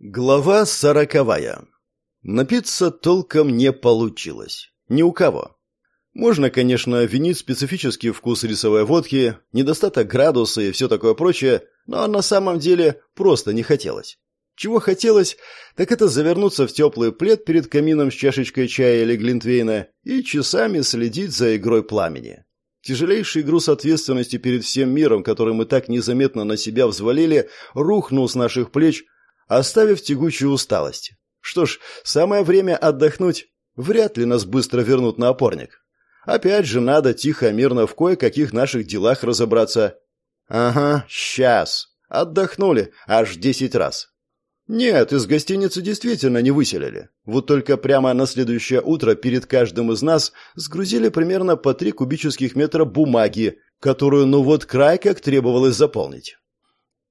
Глава сороковая. Напиться толком не получилось. Ни у кого. Можно, конечно, винить специфический вкус рисовой водки, недостаток градуса и все такое прочее, но на самом деле просто не хотелось. Чего хотелось, так это завернуться в теплый плед перед камином с чашечкой чая или глинтвейна и часами следить за игрой пламени. Тяжелейший груз ответственности перед всем миром, который мы так незаметно на себя взвалили, рухнул с наших плеч – оставив тягучую усталость. Что ж, самое время отдохнуть. Вряд ли нас быстро вернут на опорник. Опять же, надо тихо, мирно в кое-каких наших делах разобраться. Ага, сейчас. Отдохнули аж десять раз. Нет, из гостиницы действительно не выселили. Вот только прямо на следующее утро перед каждым из нас сгрузили примерно по три кубических метра бумаги, которую ну вот край как требовалось заполнить.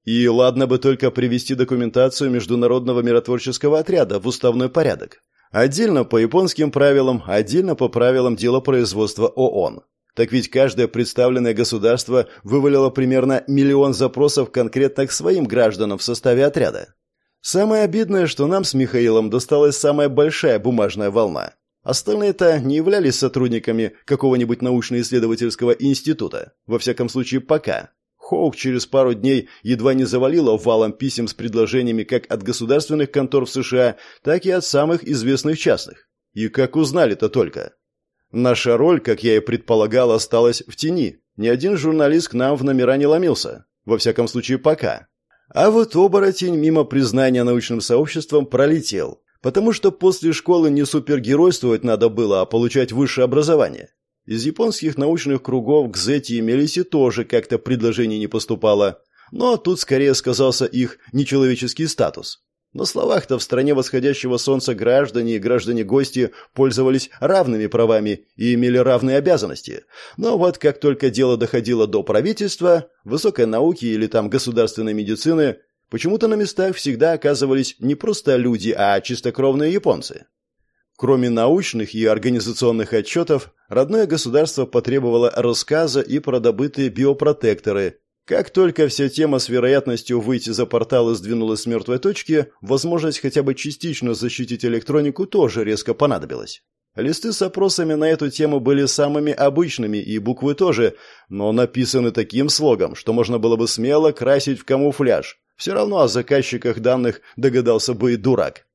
И ладно бы только привести документацию Международного миротворческого отряда в уставной порядок. Отдельно по японским правилам, отдельно по правилам делопроизводства ООН. Так ведь каждое представленное государство вывалило примерно миллион запросов конкретно к своим гражданам в составе отряда. Самое обидное, что нам с Михаилом досталась самая большая бумажная волна. Остальные-то не являлись сотрудниками какого-нибудь научно-исследовательского института, во всяком случае пока. Хоук через пару дней едва не завалила валом писем с предложениями как от государственных контор в США, так и от самых известных частных. И как узнали-то только? Наша роль, как я и предполагал, осталась в тени. Ни один журналист к нам в номера не ломился. Во всяком случае, пока. А вот оборотень мимо признания научным сообществом пролетел. Потому что после школы не супергеройствовать надо было, а получать высшее образование. Из японских научных кругов к Зете и Мелисе тоже как-то предложений не поступало. Но тут скорее сказался их нечеловеческий статус. На словах-то в стране восходящего солнца граждане и граждане-гости пользовались равными правами и имели равные обязанности. Но вот как только дело доходило до правительства, высокой науки или там государственной медицины, почему-то на местах всегда оказывались не просто люди, а чистокровные японцы. Кроме научных и организационных отчетов, родное государство потребовало рассказа и про добытые биопротекторы. Как только вся тема с вероятностью выйти за порталы сдвинулась с мертвой точки, возможность хотя бы частично защитить электронику тоже резко понадобилась. Листы с опросами на эту тему были самыми обычными, и буквы тоже, но написаны таким слогом, что можно было бы смело красить в камуфляж. Все равно о заказчиках данных догадался бы и дурак.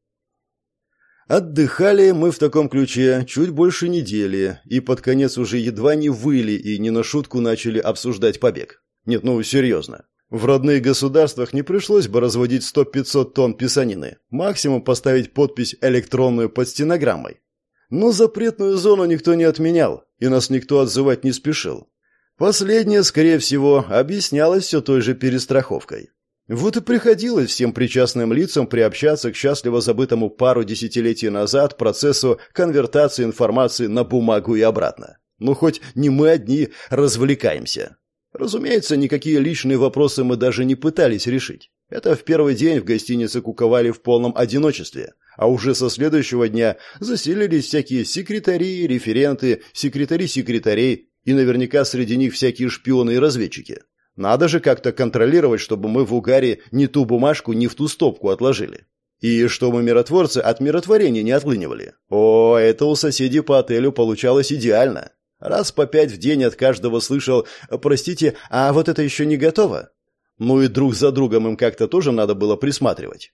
Отдыхали мы в таком ключе чуть больше недели, и под конец уже едва не выли и не на шутку начали обсуждать побег. Нет, ну серьезно. В родных государствах не пришлось бы разводить 100-500 тонн писанины. Максимум поставить подпись электронную под стенограммой. Но запретную зону никто не отменял, и нас никто отзывать не спешил. Последнее, скорее всего, объяснялось все той же перестраховкой. Вот и приходилось всем причастным лицам приобщаться к счастливо забытому пару десятилетий назад процессу конвертации информации на бумагу и обратно. Ну, хоть не мы одни развлекаемся. Разумеется, никакие личные вопросы мы даже не пытались решить. Это в первый день в гостинице куковали в полном одиночестве, а уже со следующего дня заселились всякие секретари, референты, секретари секретарей и наверняка среди них всякие шпионы и разведчики. Надо же как-то контролировать, чтобы мы в угаре ни ту бумажку, ни в ту стопку отложили. И чтобы миротворцы от миротворения не отлынивали. О, это у соседей по отелю получалось идеально. Раз по пять в день от каждого слышал «Простите, а вот это еще не готово?» Ну и друг за другом им как-то тоже надо было присматривать.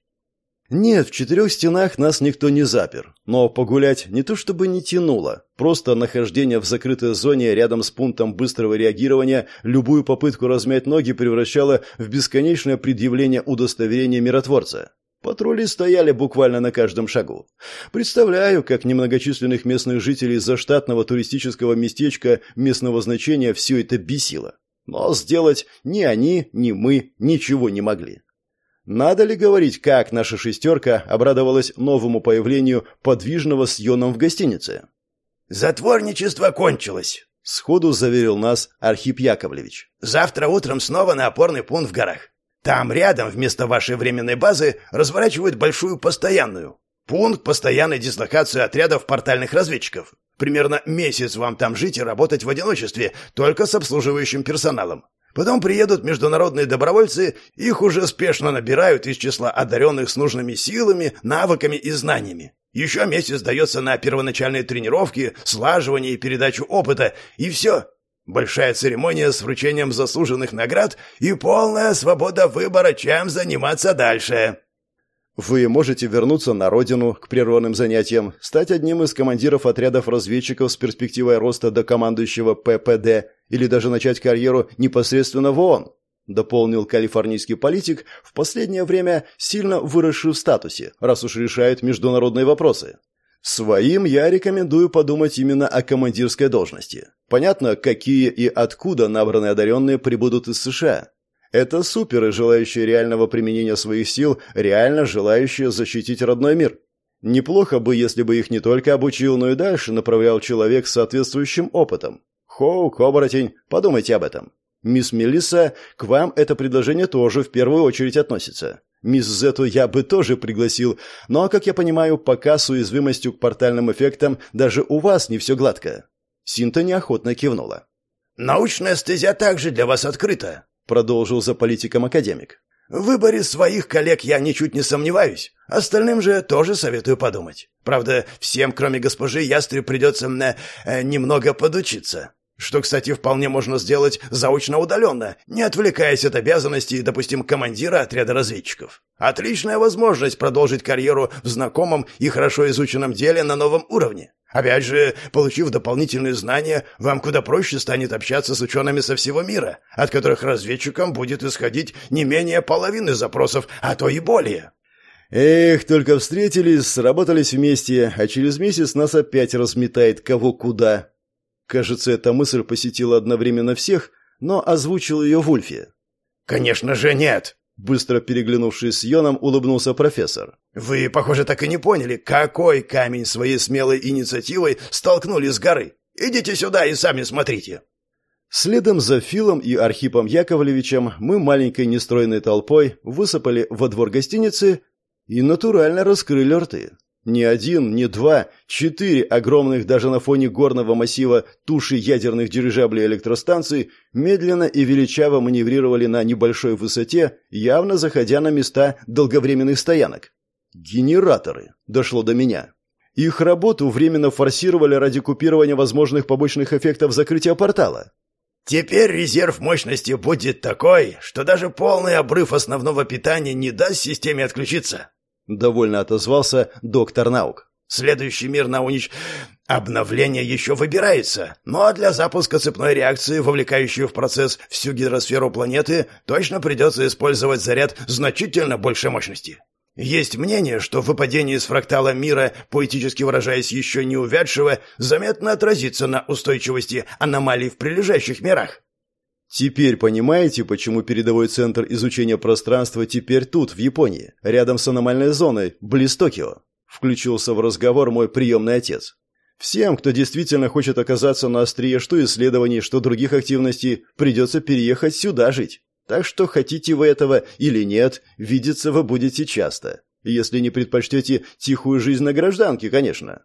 Нет, в четырех стенах нас никто не запер, но погулять не то чтобы не тянуло, просто нахождение в закрытой зоне рядом с пунктом быстрого реагирования любую попытку размять ноги превращало в бесконечное предъявление удостоверения миротворца. Патрули стояли буквально на каждом шагу. Представляю, как немногочисленных местных жителей заштатного туристического местечка местного значения все это бесило. Но сделать ни они, ни мы ничего не могли. Надо ли говорить, как наша шестерка обрадовалась новому появлению подвижного с Йоном в гостинице? «Затворничество кончилось», — сходу заверил нас Архип Яковлевич. «Завтра утром снова на опорный пункт в горах. Там рядом вместо вашей временной базы разворачивают большую постоянную. Пункт постоянной дислокации отрядов портальных разведчиков. Примерно месяц вам там жить и работать в одиночестве, только с обслуживающим персоналом. Потом приедут международные добровольцы, их уже спешно набирают из числа одаренных с нужными силами, навыками и знаниями. Еще месяц дается на первоначальные тренировки, слаживание и передачу опыта, и все. Большая церемония с вручением заслуженных наград и полная свобода выбора, чем заниматься дальше. Вы можете вернуться на родину к прерванным занятиям, стать одним из командиров отрядов разведчиков с перспективой роста до командующего ППД или даже начать карьеру непосредственно в ООН, дополнил калифорнийский политик, в последнее время сильно выросший в статусе, раз уж решает международные вопросы. Своим я рекомендую подумать именно о командирской должности. Понятно, какие и откуда набранные одаренные прибудут из США. Это суперы, желающие реального применения своих сил, реально желающие защитить родной мир. Неплохо бы, если бы их не только обучил, но и дальше направлял человек с соответствующим опытом. Хоук, оборотень, подумайте об этом. Мисс Мелисса, к вам это предложение тоже в первую очередь относится. Мисс Зету я бы тоже пригласил, но, как я понимаю, пока с уязвимостью к портальным эффектам даже у вас не все гладко». Синта неохотно кивнула. «Научная стезя также для вас открыта», — продолжил за политиком академик. «В выборе своих коллег я ничуть не сомневаюсь. Остальным же тоже советую подумать. Правда, всем, кроме госпожи Ястреб, придется э, немного подучиться. Что, кстати, вполне можно сделать заочно удаленно, не отвлекаясь от обязанностей, допустим, командира отряда разведчиков. Отличная возможность продолжить карьеру в знакомом и хорошо изученном деле на новом уровне. Опять же, получив дополнительные знания, вам куда проще станет общаться с учеными со всего мира, от которых разведчикам будет исходить не менее половины запросов, а то и более. Эх, только встретились, сработались вместе, а через месяц нас опять разметает кого куда. Кажется, эта мысль посетила одновременно всех, но озвучил ее Вульфи. «Конечно же нет!» Быстро переглянувшись с Йоном, улыбнулся профессор. «Вы, похоже, так и не поняли, какой камень своей смелой инициативой столкнули с горы. Идите сюда и сами смотрите». Следом за Филом и Архипом Яковлевичем мы маленькой нестройной толпой высыпали во двор гостиницы и натурально раскрыли рты. Ни один, ни два, четыре огромных даже на фоне горного массива туши ядерных дирижаблей электростанций медленно и величаво маневрировали на небольшой высоте, явно заходя на места долговременных стоянок. Генераторы. Дошло до меня. Их работу временно форсировали ради купирования возможных побочных эффектов закрытия портала. Теперь резерв мощности будет такой, что даже полный обрыв основного питания не даст системе отключиться. Довольно отозвался доктор наук. Следующий мир на унич... Обновление еще выбирается, но для запуска цепной реакции, вовлекающей в процесс всю гидросферу планеты, точно придется использовать заряд значительно большей мощности. Есть мнение, что выпадение из фрактала мира, поэтически выражаясь еще не увядшего, заметно отразится на устойчивости аномалий в прилежащих мирах. Теперь понимаете, почему передовой центр изучения пространства теперь тут, в Японии, рядом с аномальной зоной, близ Токио? Включился в разговор мой приемный отец. Всем, кто действительно хочет оказаться на острие что исследований, что других активностей, придется переехать сюда жить. Так что хотите вы этого или нет, видеться вы будете часто. Если не предпочтете тихую жизнь на гражданке, конечно.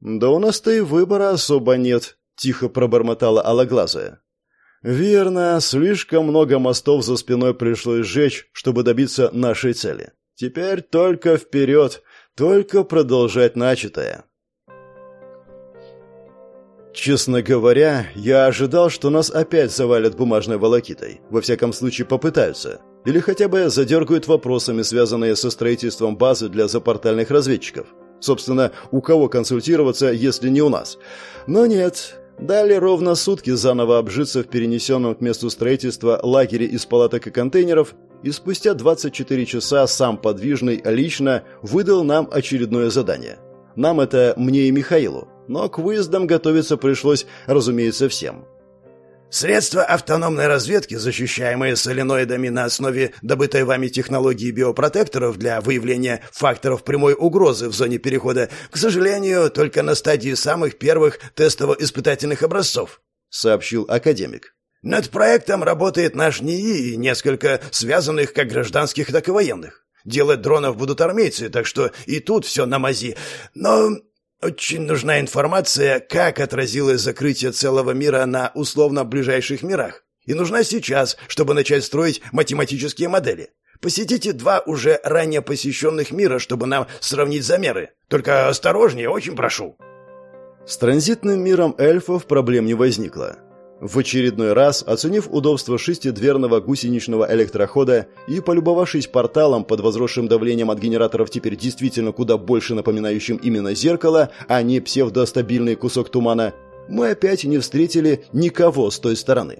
Да у нас-то и выбора особо нет, тихо пробормотала Алоглазая. Верно, слишком много мостов за спиной пришлось сжечь, чтобы добиться нашей цели. Теперь только вперед, только продолжать начатое. Честно говоря, я ожидал, что нас опять завалят бумажной волокитой. Во всяком случае, попытаются. Или хотя бы задергают вопросами, связанные со строительством базы для запортальных разведчиков. Собственно, у кого консультироваться, если не у нас? Но нет, Дали ровно сутки заново обжиться в перенесенном к месту строительства лагере из палаток и контейнеров, и спустя 24 часа сам подвижный лично выдал нам очередное задание. Нам это мне и Михаилу, но к выездам готовиться пришлось, разумеется, всем. Средства автономной разведки, защищаемые соленоидами на основе добытой вами технологии биопротекторов для выявления факторов прямой угрозы в зоне перехода, к сожалению, только на стадии самых первых тестово-испытательных образцов, сообщил академик. Над проектом работает наш НИИ и несколько связанных как гражданских, так и военных. Делать дронов будут армейцы, так что и тут все на мази. Но очень нужна информация, как отразилось закрытие целого мира на условно ближайших мирах. И нужна сейчас, чтобы начать строить математические модели. Посетите два уже ранее посещенных мира, чтобы нам сравнить замеры. Только осторожнее, очень прошу». С транзитным миром эльфов проблем не возникло. В очередной раз, оценив удобство шестидверного гусеничного электрохода и полюбовавшись порталом под возросшим давлением от генераторов теперь действительно куда больше напоминающим именно зеркало, а не псевдостабильный кусок тумана, мы опять не встретили никого с той стороны.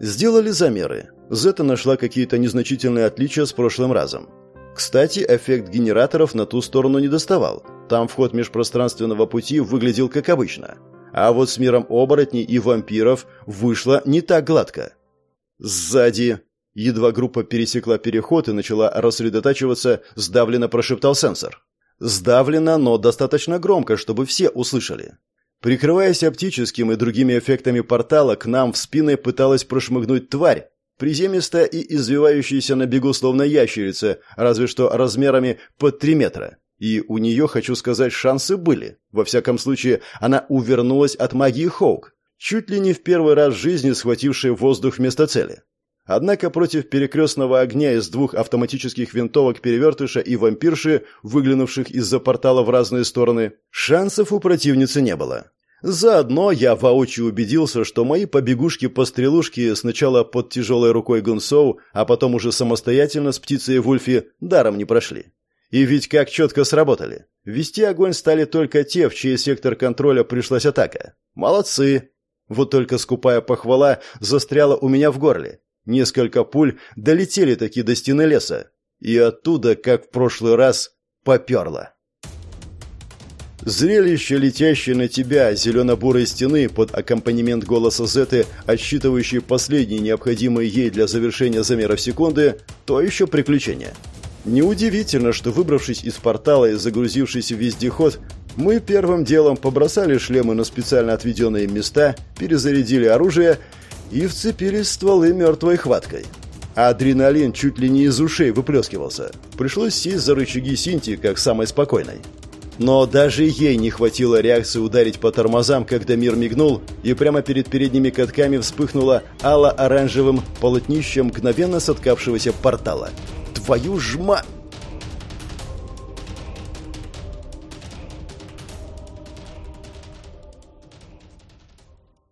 Сделали замеры. Зета нашла какие-то незначительные отличия с прошлым разом. Кстати, эффект генераторов на ту сторону не доставал. Там вход межпространственного пути выглядел как обычно – а вот с миром оборотней и вампиров вышло не так гладко. Сзади. Едва группа пересекла переход и начала рассредотачиваться, сдавленно прошептал сенсор. Сдавленно, но достаточно громко, чтобы все услышали. Прикрываясь оптическим и другими эффектами портала, к нам в спины пыталась прошмыгнуть тварь, приземистая и извивающаяся на бегу словно ящерица, разве что размерами под три метра. И у нее, хочу сказать, шансы были. Во всяком случае, она увернулась от магии Хоук, чуть ли не в первый раз в жизни схватившей воздух вместо цели. Однако против перекрестного огня из двух автоматических винтовок перевертыша и вампирши, выглянувших из-за портала в разные стороны, шансов у противницы не было. Заодно я воочию убедился, что мои побегушки-пострелушки сначала под тяжелой рукой Гунсоу, а потом уже самостоятельно с птицей Вульфи даром не прошли. И ведь как четко сработали. Вести огонь стали только те, в чей сектор контроля пришлась атака. Молодцы. Вот только скупая похвала застряла у меня в горле. Несколько пуль долетели таки до стены леса. И оттуда, как в прошлый раз, поперло. Зрелище, летящее на тебя зелено-бурой стены под аккомпанемент голоса Зеты, отсчитывающей последние необходимые ей для завершения замеров секунды, то еще приключение. Неудивительно, что выбравшись из портала и загрузившись в вездеход, мы первым делом побросали шлемы на специально отведенные места, перезарядили оружие и вцепились в стволы мертвой хваткой. Адреналин чуть ли не из ушей выплескивался. Пришлось сесть за рычаги Синти, как самой спокойной. Но даже ей не хватило реакции ударить по тормозам, когда мир мигнул, и прямо перед передними катками вспыхнуло ало-оранжевым полотнищем мгновенно соткавшегося портала – твою ж ма...»